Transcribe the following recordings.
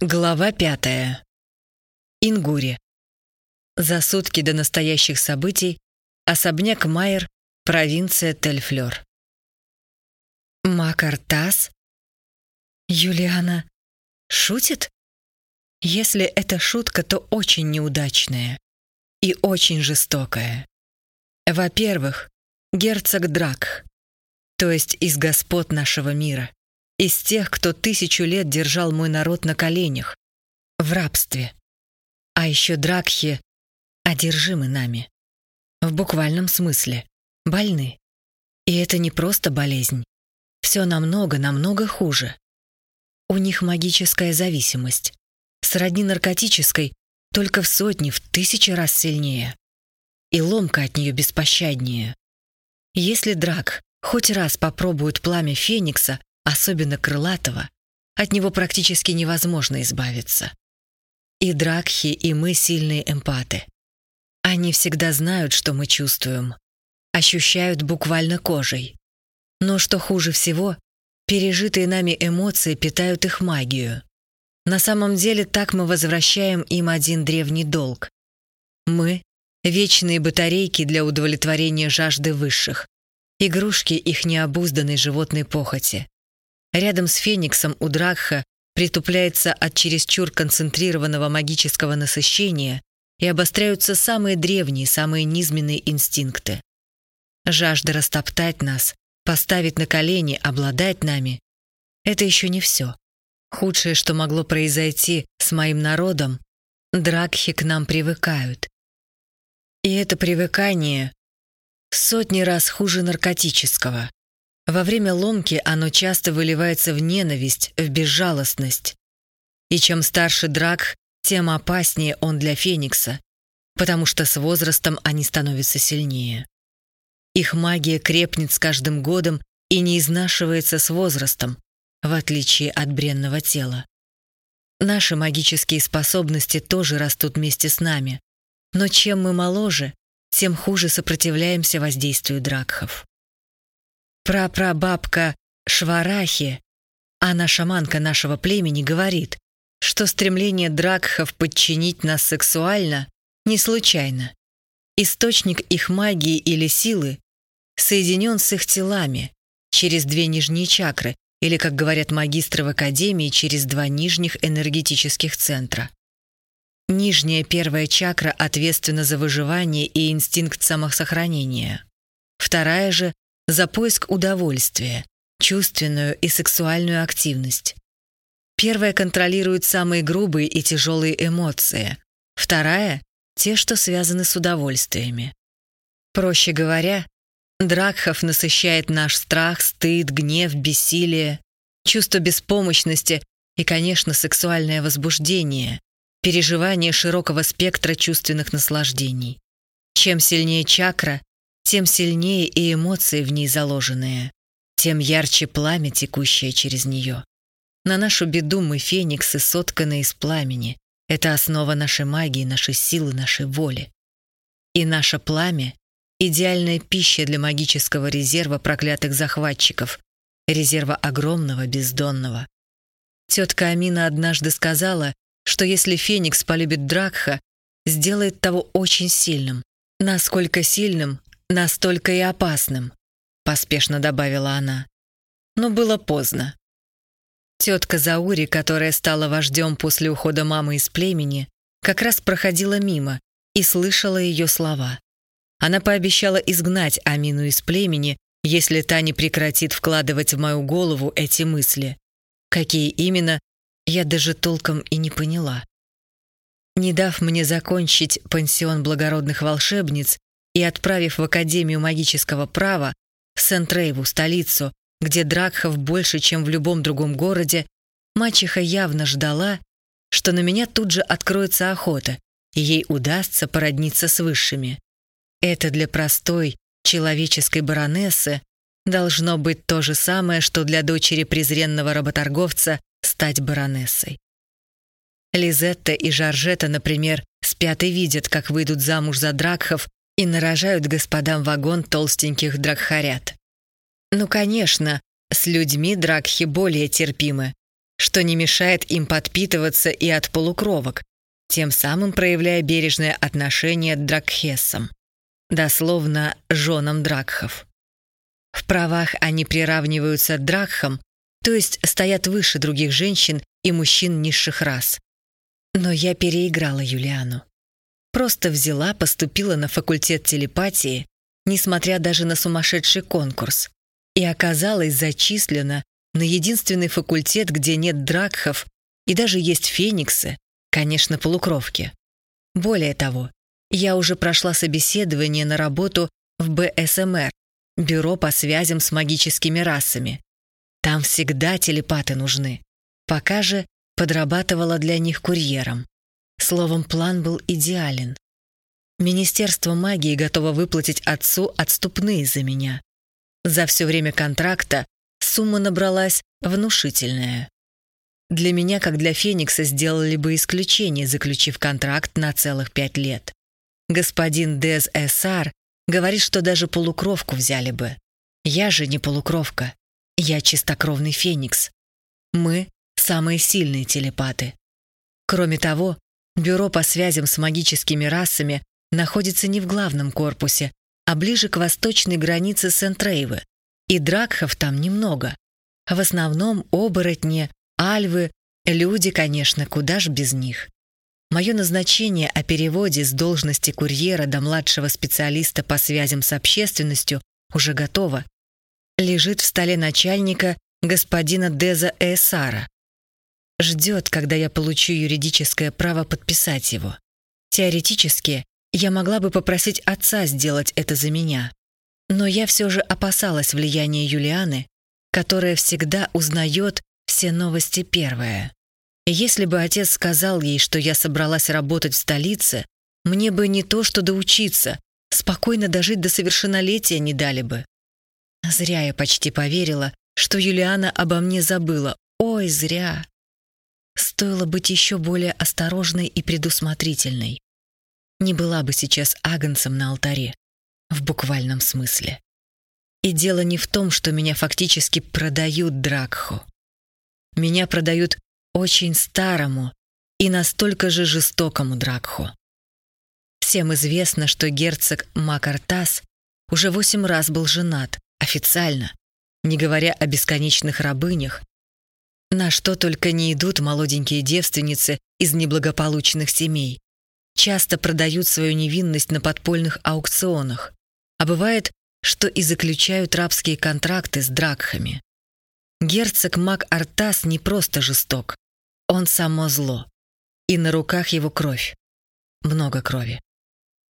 Глава пятая. Ингури. За сутки до настоящих событий особняк Майер, провинция Тельфлёр. Макартас? Юлиана шутит? Если это шутка, то очень неудачная и очень жестокая. Во-первых, герцог Драк, то есть из господ нашего мира из тех, кто тысячу лет держал мой народ на коленях, в рабстве. А еще дракхи одержимы нами. В буквальном смысле. Больны. И это не просто болезнь. Все намного, намного хуже. У них магическая зависимость. Сродни наркотической, только в сотни, в тысячи раз сильнее. И ломка от нее беспощаднее. Если драк хоть раз попробует пламя Феникса, особенно крылатого, от него практически невозможно избавиться. И Дракхи, и мы сильные эмпаты. Они всегда знают, что мы чувствуем, ощущают буквально кожей. Но что хуже всего, пережитые нами эмоции питают их магию. На самом деле так мы возвращаем им один древний долг. Мы — вечные батарейки для удовлетворения жажды высших, игрушки их необузданной животной похоти. Рядом с Фениксом у Дракха притупляется от чересчур концентрированного магического насыщения и обостряются самые древние, самые низменные инстинкты. Жажда растоптать нас, поставить на колени, обладать нами — это еще не все. Худшее, что могло произойти с моим народом, дракхи к нам привыкают. И это привыкание сотни раз хуже наркотического. Во время ломки оно часто выливается в ненависть, в безжалостность. И чем старше Драк, тем опаснее он для Феникса, потому что с возрастом они становятся сильнее. Их магия крепнет с каждым годом и не изнашивается с возрастом, в отличие от бренного тела. Наши магические способности тоже растут вместе с нами, но чем мы моложе, тем хуже сопротивляемся воздействию дракхов прапрабабка Шварахи, она шаманка нашего племени, говорит, что стремление дракхов подчинить нас сексуально не случайно. Источник их магии или силы соединен с их телами через две нижние чакры, или, как говорят магистры в академии, через два нижних энергетических центра. Нижняя первая чакра ответственна за выживание и инстинкт самосохранения. Вторая же за поиск удовольствия, чувственную и сексуальную активность. Первая контролирует самые грубые и тяжелые эмоции, вторая — те, что связаны с удовольствиями. Проще говоря, Дракхов насыщает наш страх, стыд, гнев, бессилие, чувство беспомощности и, конечно, сексуальное возбуждение, переживание широкого спектра чувственных наслаждений. Чем сильнее чакра, тем сильнее и эмоции в ней заложенные, тем ярче пламя, текущее через нее. На нашу беду мы фениксы, сотканы из пламени. Это основа нашей магии, нашей силы, нашей воли. И наше пламя — идеальная пища для магического резерва проклятых захватчиков, резерва огромного, бездонного. Тетка Амина однажды сказала, что если Феникс полюбит Дракха, сделает того очень сильным. Насколько сильным, настолько и опасным», — поспешно добавила она. Но было поздно. Тетка Заури, которая стала вождем после ухода мамы из племени, как раз проходила мимо и слышала ее слова. Она пообещала изгнать Амину из племени, если та не прекратит вкладывать в мою голову эти мысли. Какие именно, я даже толком и не поняла. Не дав мне закончить пансион благородных волшебниц, и отправив в Академию магического права, Сент-Рейву, столицу, где Дракхов больше, чем в любом другом городе, мачеха явно ждала, что на меня тут же откроется охота, и ей удастся породниться с высшими. Это для простой, человеческой баронессы должно быть то же самое, что для дочери презренного работорговца стать баронессой. Лизетта и Жоржета, например, спят и видят, как выйдут замуж за Дракхов и нарожают господам вагон толстеньких дракхарят. Ну, конечно, с людьми дракхи более терпимы, что не мешает им подпитываться и от полукровок, тем самым проявляя бережное отношение к дракхессам, дословно женам дракхов. В правах они приравниваются к дракхам, то есть стоят выше других женщин и мужчин низших рас. Но я переиграла Юлиану. Просто взяла, поступила на факультет телепатии, несмотря даже на сумасшедший конкурс, и оказалась зачислена на единственный факультет, где нет дракхов и даже есть фениксы, конечно, полукровки. Более того, я уже прошла собеседование на работу в БСМР, Бюро по связям с магическими расами. Там всегда телепаты нужны. Пока же подрабатывала для них курьером. Словом, план был идеален. Министерство магии готово выплатить отцу отступные за меня. За все время контракта сумма набралась внушительная. Для меня, как для Феникса, сделали бы исключение, заключив контракт на целых пять лет. Господин Дез Эссар говорит, что даже полукровку взяли бы. Я же не полукровка. Я чистокровный Феникс. Мы — самые сильные телепаты. Кроме того, бюро по связям с магическими расами находится не в главном корпусе, а ближе к восточной границе Сент-Рейвы. И дракхов там немного. В основном оборотни, альвы, люди, конечно, куда ж без них. Мое назначение о переводе с должности курьера до младшего специалиста по связям с общественностью уже готово. Лежит в столе начальника господина Деза Эсара. Ждет, когда я получу юридическое право подписать его. Теоретически, я могла бы попросить отца сделать это за меня. Но я все же опасалась влияния Юлианы, которая всегда узнает все новости первая. Если бы отец сказал ей, что я собралась работать в столице, мне бы не то что доучиться, спокойно дожить до совершеннолетия не дали бы. Зря я почти поверила, что Юлиана обо мне забыла. Ой, зря. Стоило быть еще более осторожной и предусмотрительной. Не была бы сейчас агнцем на алтаре, в буквальном смысле. И дело не в том, что меня фактически продают Дракху. Меня продают очень старому и настолько же жестокому Дракху. Всем известно, что герцог Макартас уже восемь раз был женат, официально, не говоря о бесконечных рабынях, на что только не идут молоденькие девственницы из неблагополучных семей. Часто продают свою невинность на подпольных аукционах, а бывает, что и заключают рабские контракты с дракхами. Герцог Мак Артас не просто жесток, он само зло. И на руках его кровь. Много крови.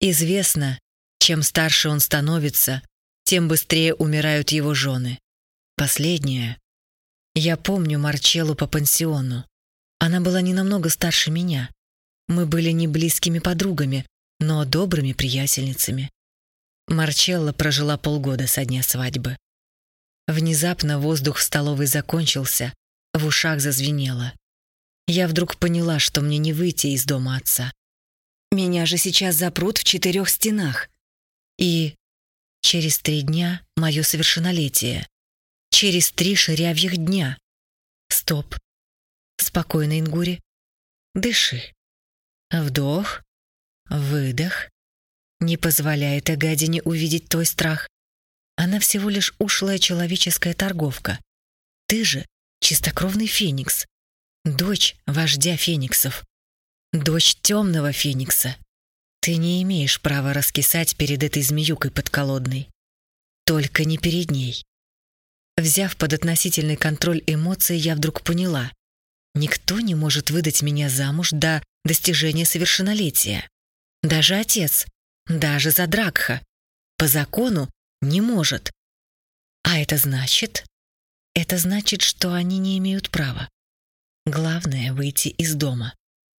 Известно, чем старше он становится, тем быстрее умирают его жены. Последнее. Я помню Марчеллу по пансиону. Она была не намного старше меня. Мы были не близкими подругами, но добрыми приятельницами. Марчелла прожила полгода со дня свадьбы. Внезапно воздух в столовой закончился, в ушах зазвенело. Я вдруг поняла, что мне не выйти из дома отца. Меня же сейчас запрут в четырех стенах. И через три дня мое совершеннолетие. Через три ширявьих дня. Стоп. Спокойно, Ингури. Дыши. Вдох. Выдох. Не позволяет Агадине увидеть твой страх. Она всего лишь ушлая человеческая торговка. Ты же чистокровный феникс. Дочь вождя фениксов. Дочь темного феникса. Ты не имеешь права раскисать перед этой змеюкой подколодной. Только не перед ней. Взяв под относительный контроль эмоции, я вдруг поняла. Никто не может выдать меня замуж до достижения совершеннолетия. Даже отец, даже за Дракха. По закону не может. А это значит... Это значит, что они не имеют права. Главное — выйти из дома,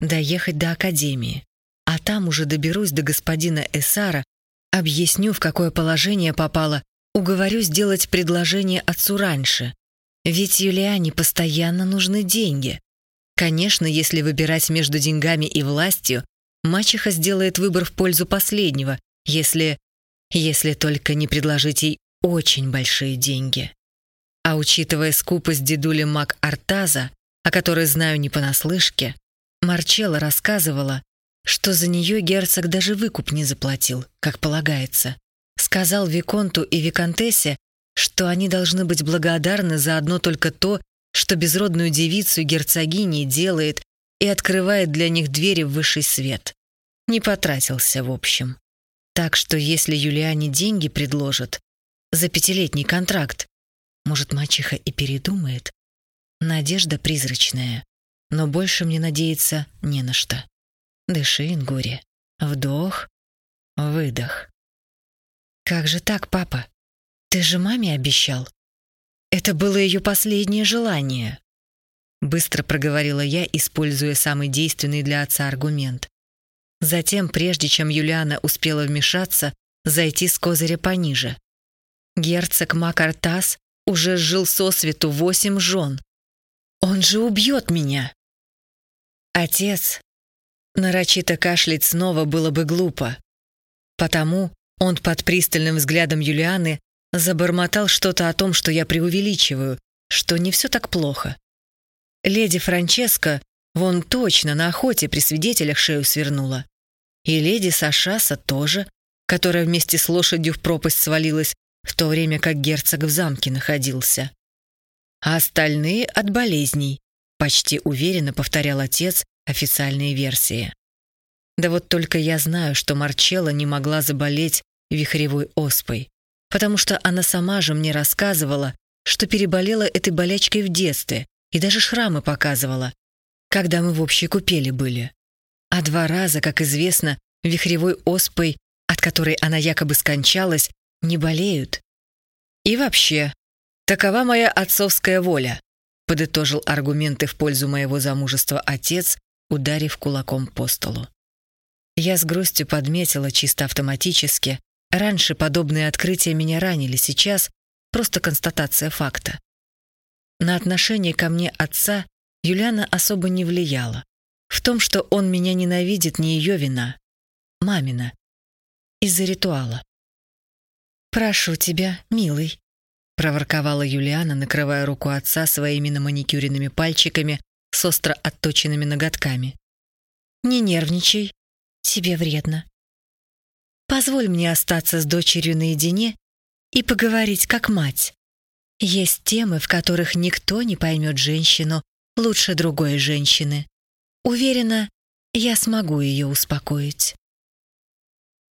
доехать до академии, а там уже доберусь до господина Эсара, объясню, в какое положение попала, уговорю сделать предложение отцу раньше. Ведь Юлиане постоянно нужны деньги. Конечно, если выбирать между деньгами и властью, мачеха сделает выбор в пользу последнего, если... если только не предложить ей очень большие деньги. А учитывая скупость дедули Мак Артаза, о которой знаю не понаслышке, Марчелла рассказывала, что за нее герцог даже выкуп не заплатил, как полагается. Сказал Виконту и Виконтессе, что они должны быть благодарны за одно только то, что безродную девицу герцогини делает и открывает для них двери в высший свет. Не потратился, в общем. Так что если Юлиане деньги предложат за пятилетний контракт, может, мачеха и передумает? Надежда призрачная, но больше мне надеяться не на что. Дыши, Ингури. Вдох, выдох. «Как же так, папа? Ты же маме обещал?» Это было ее последнее желание. Быстро проговорила я, используя самый действенный для отца аргумент. Затем, прежде чем Юлиана успела вмешаться, зайти с козыря пониже. Герцог Макартас уже жил сосвету восемь жен. Он же убьет меня. Отец. Нарочито кашлять снова было бы глупо. Потому он под пристальным взглядом Юлианы забормотал что-то о том, что я преувеличиваю, что не все так плохо. Леди Франческа вон точно на охоте при свидетелях шею свернула. И леди Сашаса тоже, которая вместе с лошадью в пропасть свалилась, в то время как герцог в замке находился. А остальные от болезней, почти уверенно повторял отец официальные версии. Да вот только я знаю, что Марчелла не могла заболеть вихревой оспой, потому что она сама же мне рассказывала, что переболела этой болячкой в детстве и даже шрамы показывала, когда мы в общей купели были. А два раза, как известно, вихревой оспой, от которой она якобы скончалась, не болеют. И вообще, такова моя отцовская воля, подытожил аргументы в пользу моего замужества отец, ударив кулаком по столу. Я с грустью подметила чисто автоматически. Раньше подобные открытия меня ранили, сейчас просто констатация факта. На отношение ко мне отца Юлиана особо не влияла. В том, что он меня ненавидит, не ее вина. Мамина. Из-за ритуала. «Прошу тебя, милый», — проворковала Юлиана, накрывая руку отца своими наманикюренными пальчиками с остро отточенными ноготками. «Не нервничай, тебе вредно. Позволь мне остаться с дочерью наедине и поговорить как мать. Есть темы, в которых никто не поймет женщину лучше другой женщины. Уверена, я смогу ее успокоить».